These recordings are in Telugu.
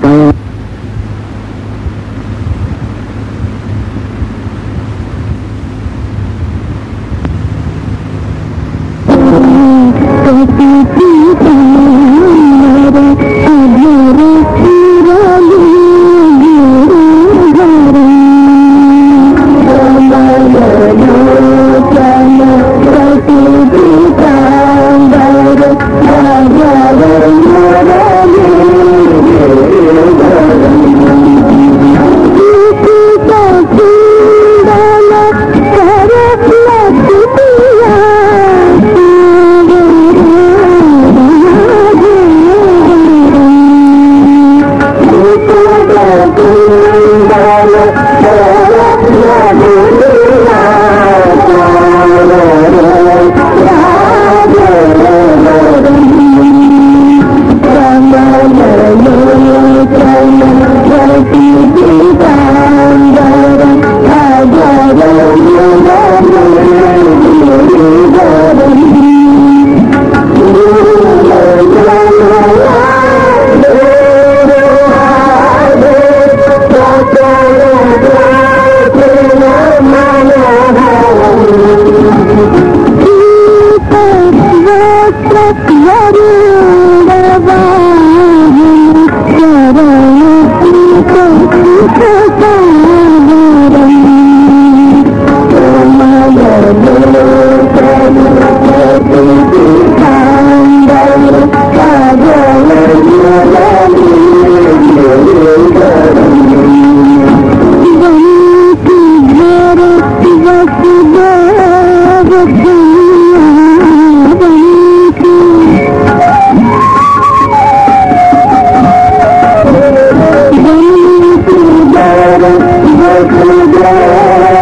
Gracias. प्यारे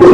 జ